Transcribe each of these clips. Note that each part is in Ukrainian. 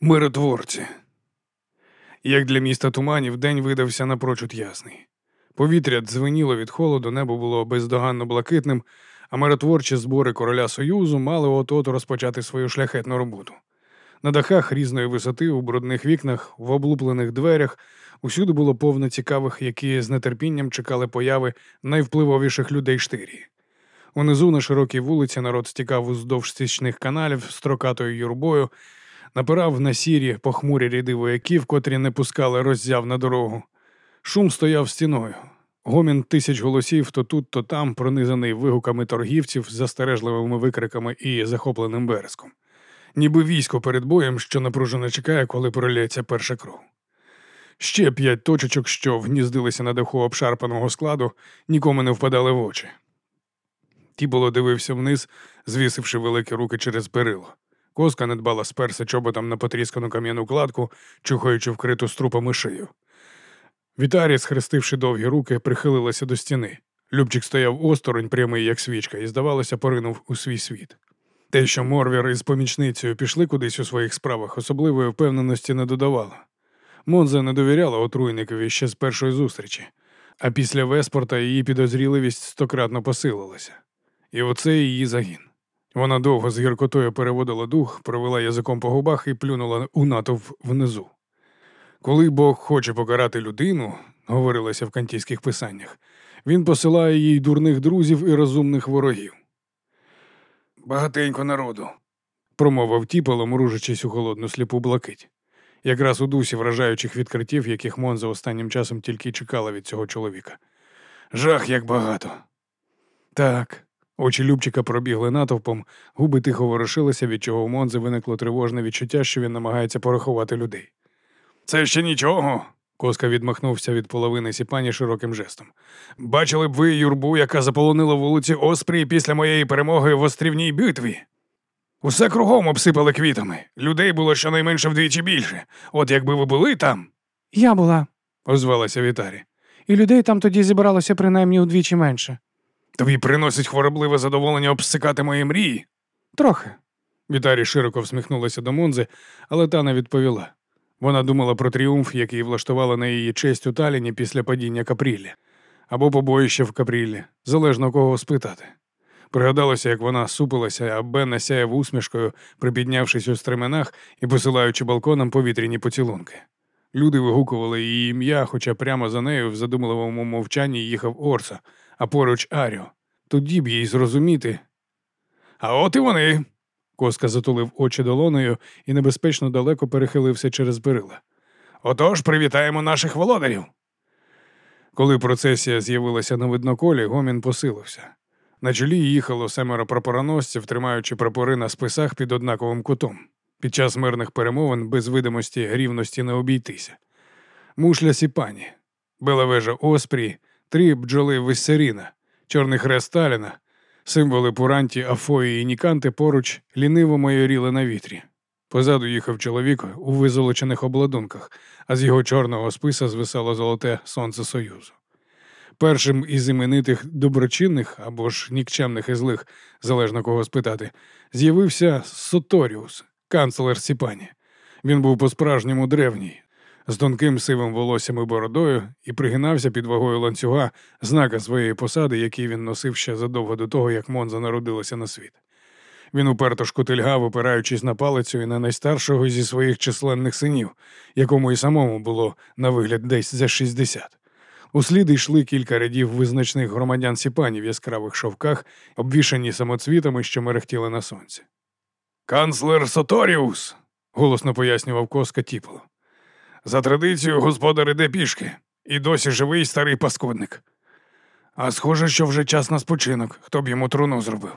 Миротворці. Як для міста туманів, день видався напрочуд ясний. Повітря дзвеніло від холоду, небо було бездоганно блакитним, а миротворчі збори короля Союзу мали от-от розпочати свою шляхетну роботу. На дахах різної висоти, у брудних вікнах, в облуплених дверях усюди було повно цікавих, які з нетерпінням чекали появи найвпливовіших людей штирії. Унизу на широкій вулиці народ стікав уздовж стічних каналів строкатою юрбою, напирав на сірі похмурі ряди вояків, котрі не пускали роззяв на дорогу. Шум стояв стіною. Гомін тисяч голосів то тут, то там, пронизаний вигуками торгівців, застережливими викриками і захопленим березком. Ніби військо перед боєм, що напружено чекає, коли пролється перша кров. Ще п'ять точечок, що вгніздилися на даху обшарпаного складу, нікому не впадали в очі. Тіболо дивився вниз, звісивши великі руки через перило. Коска недбала сперся чоботом на потріскану кам'яну кладку, чухаючи вкриту струпами шию. Вітарі, схрестивши довгі руки, прихилилася до стіни. Любчик стояв осторонь, прямий, як свічка, і, здавалося, поринув у свій світ. Те, що Морвір із помічницею пішли кудись у своїх справах, особливої впевненості не додавало. Монза не довіряла отруйникові ще з першої зустрічі, а після Веспорта її підозріливість стократно посилилася. І оце її загін. Вона довго з гіркотою переводила дух, провела язиком по губах і плюнула у натовп внизу. Коли Бог хоче покарати людину, говорилося в кантійських писаннях, він посилає їй дурних друзів і розумних ворогів. Багатенько народу, промовив тіпало, мружачись у холодну сліпу блакить, якраз у дусі вражаючих відкриттів, яких Монза останнім часом тільки чекала від цього чоловіка. Жах, як багато. Так, очі Любчика пробігли натовпом, губи тихо ворушилися, від чого у Монзи виникло тривожне відчуття, що він намагається порахувати людей. Це ще нічого. Коска відмахнувся від половини сіпані широким жестом. Бачили б ви юрбу, яка заполонила вулиці Оспрії після моєї перемоги в острівній битві. Усе кругом обсипали квітами. Людей було щонайменше вдвічі більше. От якби ви були там, Я була, озвалася Вітарі. і людей там тоді зібралося принаймні удвічі менше. Тобі приносить хворобливе задоволення обсикати мої мрії. Трохи. Вітарі широко всміхнулася до Монзи, але та не відповіла. Вона думала про тріумф, який влаштувала на її честь у Таліні після падіння Капріллі. Або побоїще в Капріллі, залежно кого спитати. Пригадалося, як вона супилася, а Бен сяяв усмішкою, припіднявшись у стременах і посилаючи балконом повітряні поцілунки. Люди вигукували її ім'я, хоча прямо за нею в задумливому мовчанні їхав Орса, а поруч Аріо. Тоді б їй зрозуміти. А от і вони. Коска затулив очі долоною і небезпечно далеко перехилився через перила. Отож, привітаємо наших володарів. Коли процесія з'явилася на видноколі, гомін посилився. На чолі їхало семеро прапороносців, тримаючи прапори на списах під однаковим кутом. Під час мирних перемовин без видимості рівності не обійтися. Мушля Сіпані, Белавежа Оспрі, три бджоли Виссеріна, Чорний хрест Сталіна, символи Пуранті, Афої і Ніканти поруч ліниво майоріли на вітрі. Позаду їхав чоловік у визолочених обладунках, а з його чорного списа звисало золоте сонце Союзу. Першим із іменитих доброчинних або ж нікчемних і злих, залежно кого спитати, з'явився Соторіус, канцлер Сіпані. Він був по-справжньому древній, з тонким сивим волоссям і бородою і пригинався під вагою ланцюга знака своєї посади, який він носив ще задовго до того, як Монза народилася на світ. Він уперто шкутильгав, опираючись на палицю і на найстаршого зі своїх численних синів, якому і самому було на вигляд десь за 60. Услід йшли кілька рядів визначних громадян Сіпані в яскравих шовках, обвішані самоцвітами, що мерехтіли на сонці. Канцлер Соторіус, голосно пояснював коска Тіполо. За традицією господар іде пішки, і досі живий старий паскудник. А схоже, що вже час на спочинок, хто б йому труну зробив.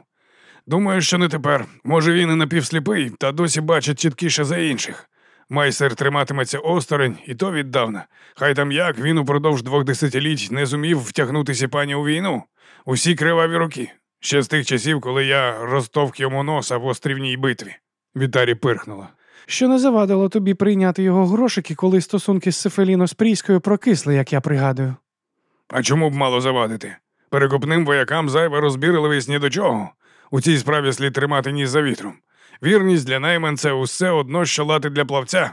Думаю, що не тепер. Може, він і напівсліпий, та досі бачить чіткіше за інших. Майстер триматиметься осторонь, і то віддавна. Хай там як він упродовж двох десятиліть не зумів втягнутися пані у війну. Усі криваві роки. Ще з тих часів, коли я розтовк йому носа в острівній битві. Вітарі пирхнула. Що не завадило тобі прийняти його грошики, коли стосунки з Сефеліно Спрійською прокисли, як я пригадую. А чому б мало завадити? Перекопним воякам зайва розбірливість ні до чого. У цій справі слід тримати ніс за вітром. Вірність для найманця усе одно, що лати для плавця.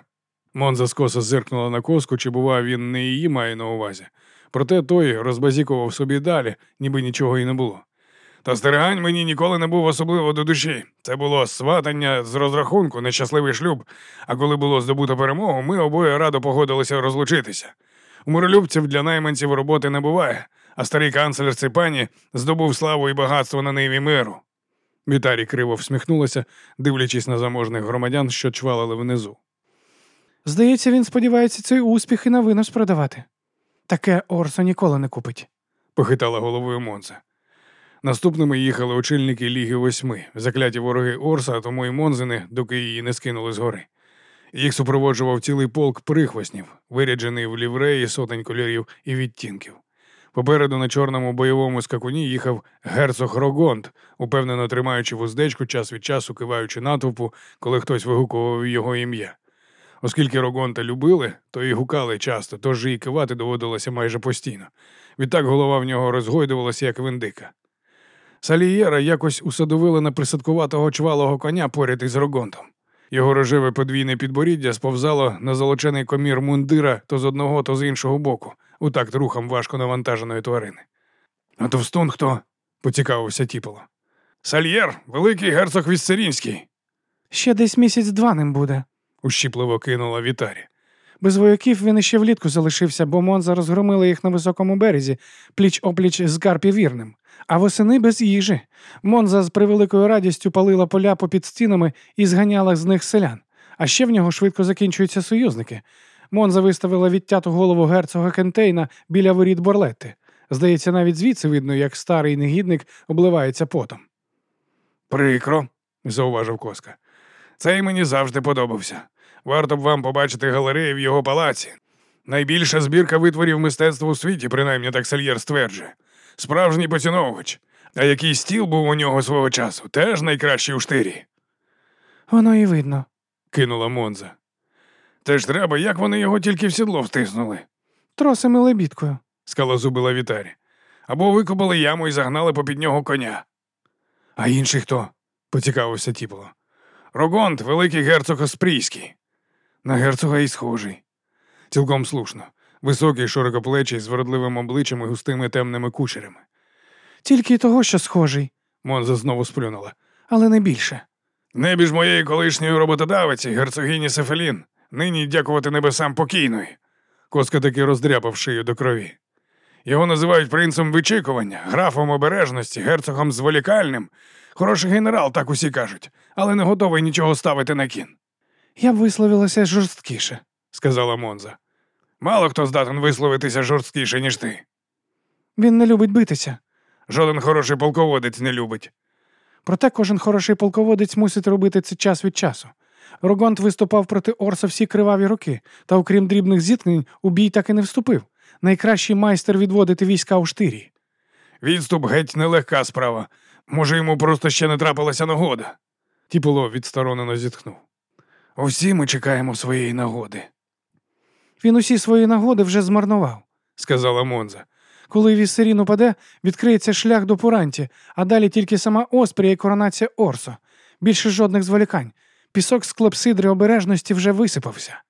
Монза скоса зиркнула на коску, чи, бува, він не її має на увазі. Проте той розбазікував собі далі, ніби нічого і не було. Та стерегань мені ніколи не був особливо до душі. Це було сватання з розрахунку, нещасливий шлюб. А коли було здобуто перемогу, ми обоє радо погодилися розлучитися. У миролюбців для найманців роботи не буває, а старий канцлер Ципані здобув славу і багатство на ниві миру. Вітарі криво всміхнулася, дивлячись на заможних громадян, що чвалили внизу. Здається, він сподівається цей успіх і на винос продавати. Таке Орсо ніколи не купить. похитала головою Монза. Наступними їхали очільники Ліги Восьми, закляті вороги Орса, тому й Монзини, доки її не скинули з гори. Їх супроводжував цілий полк прихвоснів, виряджений в лівреї сотень кольорів і відтінків. Попереду на чорному бойовому скакуні їхав герцог Рогонд, упевнено тримаючи вуздечку, час від часу киваючи натовпу, коли хтось вигукував його ім'я. Оскільки Рогонта любили, то і гукали часто, тож і кивати доводилося майже постійно. Відтак голова в нього розгойдувалася, як виндика. Салієра якось усадовили на присадкуватого чвалого коня поряд із Рогонтом. Його рожеве подвійне підборіддя сповзало на золочений комір мундира то з одного, то з іншого боку, у такт рухом важко навантаженої тварини. А товстун хто? поцікавився Тіполо. Сальєр, великий герцог Віссерінський, Ще десь місяць-два ним буде. ущіпливо кинула Вітарі. Без вояків він іще влітку залишився, бо Монза розгромили їх на високому березі, пліч опліч з Гарпі вірним. А восени без їжі. Монза з превеликою радістю палила поля попід стінами і зганяла з них селян. А ще в нього швидко закінчуються союзники. Монза виставила відтяту голову герцога Кентейна біля воріт Борлетти. Здається, навіть звідси видно, як старий негідник обливається потом. Прикро, зауважив Коска. Цей мені завжди подобався. Варто б вам побачити галереї в його палаці. Найбільша збірка витворів мистецтва у світі, принаймні так Сальєр стверджує. Справжній поціновувач. А який стіл був у нього свого часу, теж найкращий у штирі, Воно і видно. кинула Монза. Теж треба, як вони його тільки в сідло втиснули, Тросами лебідкою. скалозубила Вітарі. Або викопали яму і загнали попід нього коня. А інший хто? поцікавився Тіполо. Рогонт, великий герцог Оспрійський. На герцога і схожий. Цілком слушно. Високий, широкоплечий, з вродливим обличчям і густими темними кучерями. Тільки й того, що схожий, Монза знову сплюнула. але не більше. Небі ж моєї колишньої роботодавиці, герцогині Сефелін, нині дякувати небесам покійної. Коска таки роздряпав шию до крові. Його називають принцем вичікування, графом обережності, герцогом зволікальним. Хороший генерал, так усі кажуть, але не готовий нічого ставити на кін, Я б висловилася жорсткіше. сказала Монза. Мало хто здатен висловитися жорсткіше, ніж ти. Він не любить битися. Жоден хороший полководець не любить. Проте кожен хороший полководець мусить робити це час від часу. Рогонт виступав проти Орса всі криваві роки, та окрім дрібних зіткнень, у бій так і не вступив. Найкращий майстер відводити війська у штирі. Відступ геть нелегка справа. Може, йому просто ще не трапилася нагода. Тіполо відсторонено зітхнув. Усі ми чекаємо своєї нагоди, Він усі свої нагоди вже змарнував. сказала Монза. Коли Віссерін упаде, відкриється шлях до Пуранті, а далі тільки сама Оспрія і коронація Орсо. Більше жодних зволікань. Пісок з клепсидри обережності вже висипався.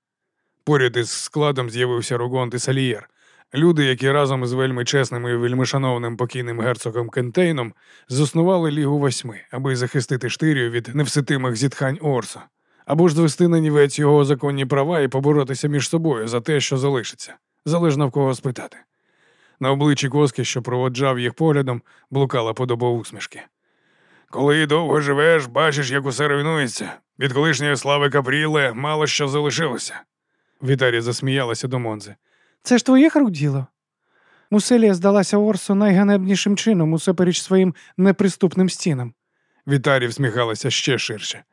Поряд із складом з'явився Рогонт і Салієр. Люди, які разом із вельми чесним і вельмишановним покійним герцогом Кентейном заснували Лігу Восьми, аби захистити штирію від невситимих зітхань Орса, або ж звести на нівець його законні права і поборотися між собою за те, що залишиться, залежно в кого спитати. На обличчі коски, що проводжав їх поглядом, блукала подоба усмішки. Коли довго живеш, бачиш, як усе руйнується. Від колишньої слави Капріле мало що залишилося. Вітарі засміялася до Монзи. Це ж твоїх рук діло. Муселія здалася Орсу найганебнішим чином усупереч своїм неприступним стінам. Вітарі всміхалася ще ширше.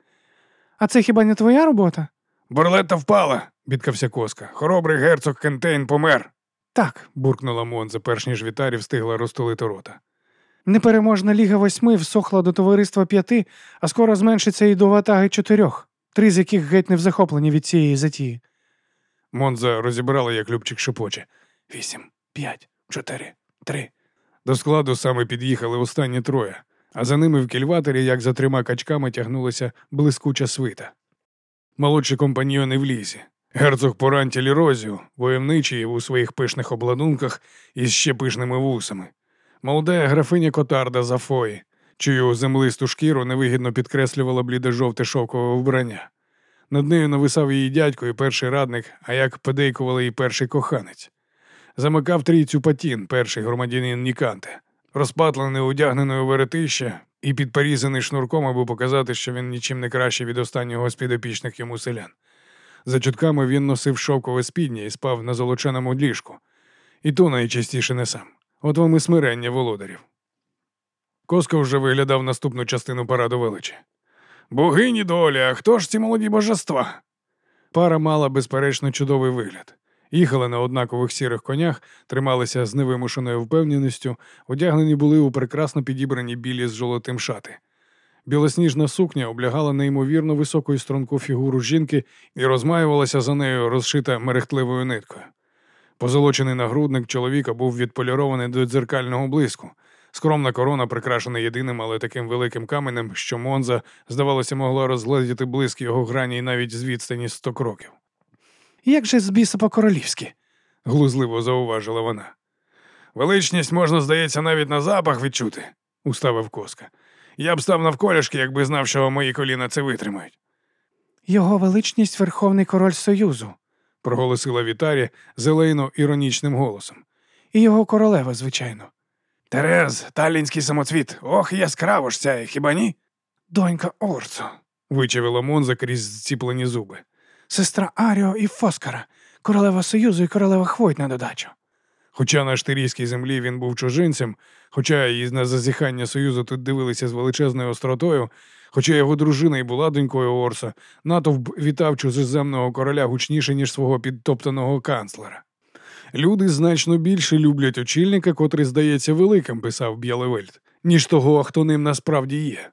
А це хіба не твоя робота? Борлетта впала, бідкався коска. Хоробрий герцог Кентейн помер. Так, буркнула Монза, перш ніж Вітарі встигла розтулити рота. непереможна Ліга восьми всохла до товариства п'яти, а скоро зменшиться і до ватаги чотирьох, три з яких геть не взахоплені від цієї затії. Монза розібрала, як Любчик шепоче. Вісім, п'ять, чотири, три. До складу саме під'їхали останні троє. А за ними в кільватері, як за трьома качками, тягнулася блискуча свита. Молодші компаньйони в лісі. Герцог Поранті Лірозіо, войовничий у своїх пишних обладунках із ще пишними вусами. Молода графиня Котарда Зафої, чию землисту шкіру невигідно підкреслювала блідо-жовте шовкове вбрання. Над нею нависав її дядько і перший радник, а як подейкували і перший коханець. Замикав трійцю патін, перший громадянин Ніканте, розпатлений одягнений у веретище і підперізаний шнурком, аби показати, що він нічим не краще від останнього з підопічних йому селян. За чутками він носив шовкове спідня і спав на золоченому ліжку. І то найчастіше не сам. От вам і смирення володарів. Коско вже виглядав наступну частину параду величі. Богині а хто ж ці молоді божества? Пара мала безперечно чудовий вигляд. Їхали на однакових сірих конях, трималися з невимушеною впевненістю, одягнені були у прекрасно підібрані білі з жолотим шати. Білосніжна сукня облягала неймовірно високу і струнку фігуру жінки і розмаювалася за нею розшита мерехтливою ниткою. Позолочений нагрудник чоловіка був відполірований до дзеркального блиску. Скромна корона прикрашена єдиним, але таким великим каменем, що Монза, здавалося, могла розгледіти блиск його грані навіть з відстані сто кроків. Як же з біса по-королівськи? глузливо зауважила вона. Величність можна, здається, навіть на запах відчути, уставив коска. Я б став навколішки, якби знав, що мої коліна це витримають, Його величність Верховний король Союзу, проголосила Вітарі зелейно іронічним голосом. і його королева, звичайно. Терез, талінський самоцвіт, ох, яскраво ж сяє, хіба ні? Донька Орцо, вичавила Монза крізь зціплені зуби. Сестра Аріо і Фоскара, королева Союзу і королева Хвойт на додачу. Хоча на штирійській землі він був чужинцем, хоча і на зазіхання Союзу тут дивилися з величезною остротою, хоча його дружина й була донькою Орса, натовп вітав чужеземного короля гучніше, ніж свого підтоптаного канцлера. Люди значно більше люблять очільника, котрий здається великим, писав Б'ялевельд, ніж того, хто ним насправді є.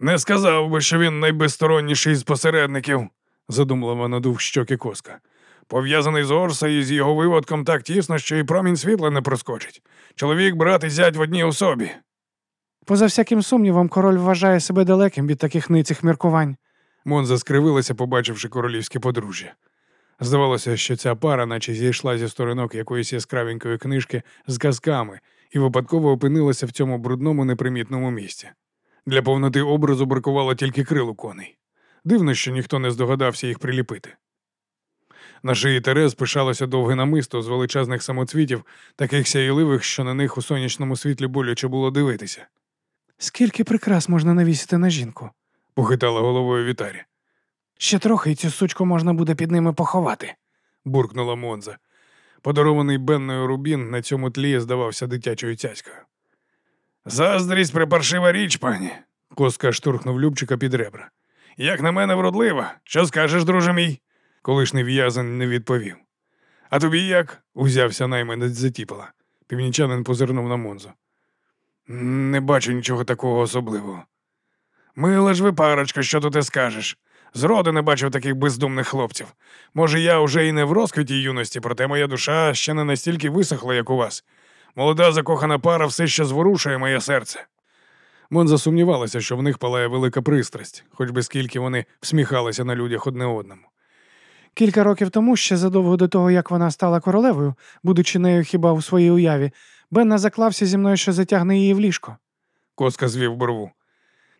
Не сказав би, що він найбезсторонніший з посередників, задумливо надув щоки коска. Пов'язаний з Орса і з його виводком так тісно, що і промінь світла не проскочить. Чоловік, брат і зять в одній особі. Поза всяким сумнівом, король вважає себе далеким від таких ницих міркувань. Монза скривилася, побачивши королівське подружжя. Здавалося, що ця пара, наче зійшла зі сторінок якоїсь яскравенької книжки з казками, і випадково опинилася в цьому брудному непримітному місці. Для повноти образу бракувало тільки крилу коней. Дивно, що ніхто не здогадався їх приліпити. На шиї Терез пишалося довге намисто з величезних самоцвітів, таких сяйливих, що на них у сонячному світлі боляче було дивитися, Скільки прикрас можна навісити на жінку? похитала головою Вітарі. Ще трохи і цю сучку можна буде під ними поховати. буркнула Монза. Подарований Бенною Рубін на цьому тлі здавався дитячою цяцькою. Заздрість припаршива річ, пані, коска штурхнув Любчика під ребра. Як на мене вродлива, що скажеш, друже мій? Колишній в'язень не відповів. А тобі як? узявся найманець затіпала. Північанин позирнув на Монзу. Не бачу нічого такого особливого. Мила ж ви парочка, що тут і скажеш. Зроду не бачив таких бездумних хлопців. Може, я вже і не в розквіті юності, проте моя душа ще не настільки висохла, як у вас. Молода закохана пара все ще зворушує моє серце. Монза сумнівалася, що в них палає велика пристрасть, хоч би скільки вони всміхалися на людях одне одному. Кілька років тому, ще задовго до того, як вона стала королевою, будучи нею хіба у своїй уяві, Бенна заклався зі мною, що затягне її в ліжко. Коска звів брову.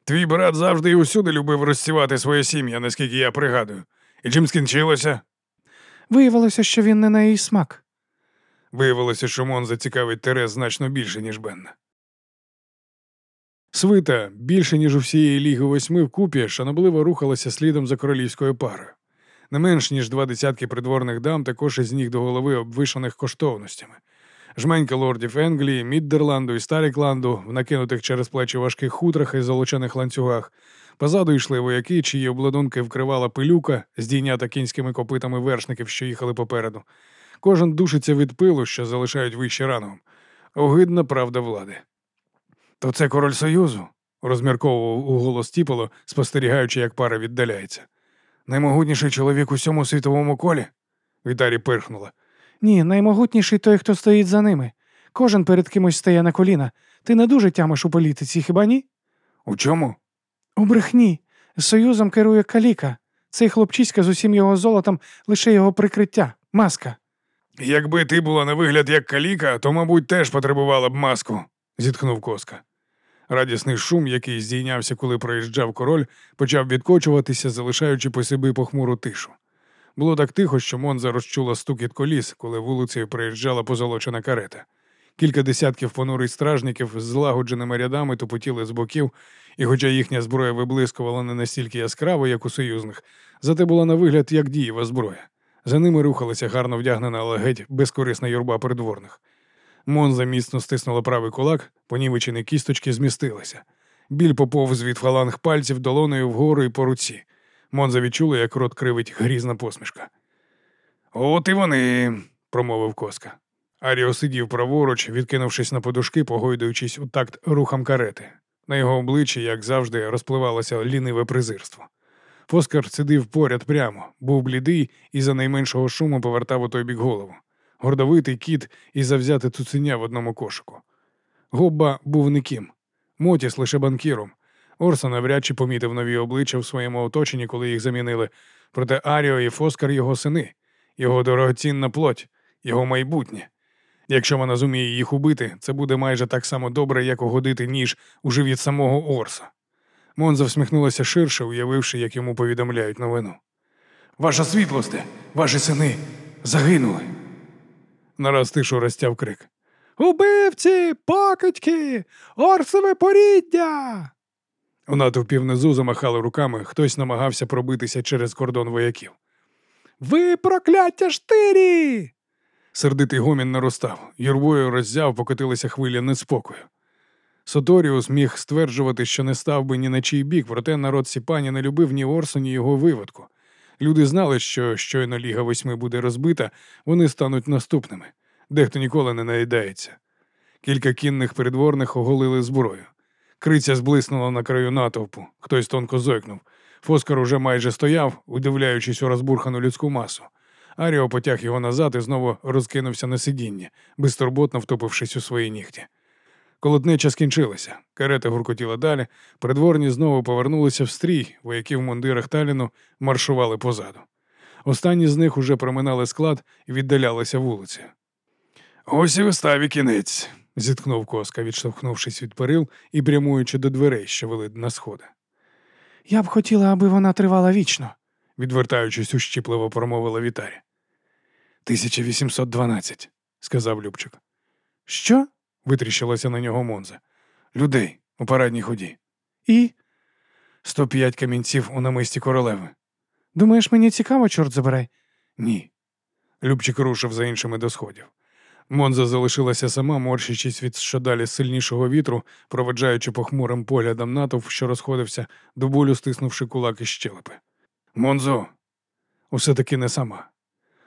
Твій брат завжди і усюди любив розсівати своє сім'я, наскільки я пригадую. І чим скінчилося? Виявилося, що він не на її смак. Виявилося, що Монза цікавить Терез значно більше, ніж Бенна. Свита, більше, ніж у всієї ліги восьми вкупі, шанобливо рухалася слідом за королівською парою. Не менш ніж два десятки придворних дам, також із ніг до голови обвишаних коштовностями. Жменька лордів Енглії, Міддерланду і Старікланду, в накинутих через плечі важких хутрах і золочених ланцюгах. Позаду йшли вояки, чиї обладунки вкривала пилюка, здійнята кінськими копитами вершників, що їхали попереду. Кожен душиться від пилу, що залишають вище рангом. Огидна правда влади. То це король Союзу, розмірковував у голос Тіполо, спостерігаючи, як пара віддаляється. Наймогутніший чоловік у всьому світовому колі? Вітарі пирхнула. Ні, наймогутніший той, хто стоїть за ними. Кожен перед кимось стає на коліна. Ти не дуже тямиш у політиці, хіба ні? У чому? У брехні. Союзом керує каліка. Цей хлопчиська з усім його золотом лише його прикриття, маска. Якби ти була на вигляд як каліка, то, мабуть, теж потребувала б маску, зітхнув коска. Радісний шум, який здійнявся, коли проїжджав король, почав відкочуватися, залишаючи по собі похмуру тишу. Було так тихо, що Монза розчула стукіт коліс, коли вулицею проїжджала позолочена карета. Кілька десятків понурих стражників з злагодженими рядами тупотіли з боків, і хоча їхня зброя виблискувала не настільки яскраво, як у союзних, зате була на вигляд як дієва зброя. За ними рухалася гарно вдягнена, але геть безкорисна юрба придворних. Монза міцно стиснула правий кулак, понівечені кісточки змістилися. Біль поповз від фаланг пальців долоною вгору і по руці. Монза відчула, як рот кривить грізна посмішка. От і вони, промовив коска. Аріо сидів праворуч, відкинувшись на подушки, погойдуючись у такт рухам карети. На його обличчі, як завжди, розпливалося ліниве презирство. Фоскар сидив поряд прямо, був блідий і за найменшого шуму повертав у той бік голову. Гордовитий кіт і завзяти цуценя в одному кошику. Гобба був никим, Мотіс лише банкіром. Орса навряд чи помітив нові обличчя в своєму оточенні, коли їх замінили. Проте Аріо і Фоскар його сини, його дорогоцінна плоть, його майбутнє. Якщо вона зуміє їх убити, це буде майже так само добре, як угодити ніж у живіт самого Орса. Монза всміхнулася ширше, уявивши, як йому повідомляють новину. Ваша світлосте, ваші сини загинули. Нараз тишу розтяв крик. Убивці, покидьки, орсове поріддя. У натовпі внизу замахали руками, хтось намагався пробитися через кордон вояків. Ви прокляття штирі! Сердитий гомін наростав, юрбою роззяв покотилися хвилі неспокою. Соторіус міг стверджувати, що не став би ні на чий бік, проте народ Сіпані не любив ні Орсу, ні його виводку. Люди знали, що щойно Ліга восьми буде розбита, вони стануть наступними. Дехто ніколи не наїдається. Кілька кінних придворних оголили зброю. Криця зблиснула на краю натовпу, хтось тонко зойкнув. Фоскар уже майже стояв, удивляючись у розбурхану людську масу. Аріо потяг його назад і знову розкинувся на сидіння, безтурботно втопившись у свої нігті. Колотнеча скінчилася, карета гуркотіла далі, придворні знову повернулися в стрій, вояки в мундирах Таліну маршували позаду. Останні з них уже проминали склад і віддалялися вулицею. Ось і виставі кінець, зіткнув коска, відштовхнувшись від перил і прямуючи до дверей, що вели на сходи. Я б хотіла, аби вона тривала вічно. відвертаючись ущіпливо промовила Вітарі. 1812, сказав Любчик. Що? Витріщилася на нього Монза. Людей у парадній ході. І? 105 камінців у намисті королеви. Думаєш, мені цікаво, чорт забирай? Ні. Любчик рушив за іншими до сходів. Монза залишилася сама, морщачись від щодалі сильнішого вітру, проведжаючи похмурим поглядом натовп, що розходився, до болю стиснувши кулак із щелепи. Монзо, усе таки не сама.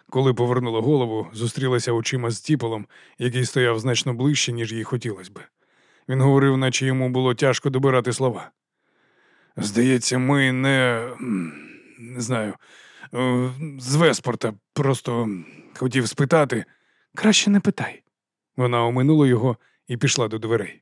Коли повернула голову, зустрілася очима з Тіполом, який стояв значно ближче, ніж їй хотілося би. Він говорив, наче йому було тяжко добирати слова. Здається, ми не. не знаю. е, З Веспорта просто хотів спитати. Краще не питай. Вона оминула його і пішла до дверей.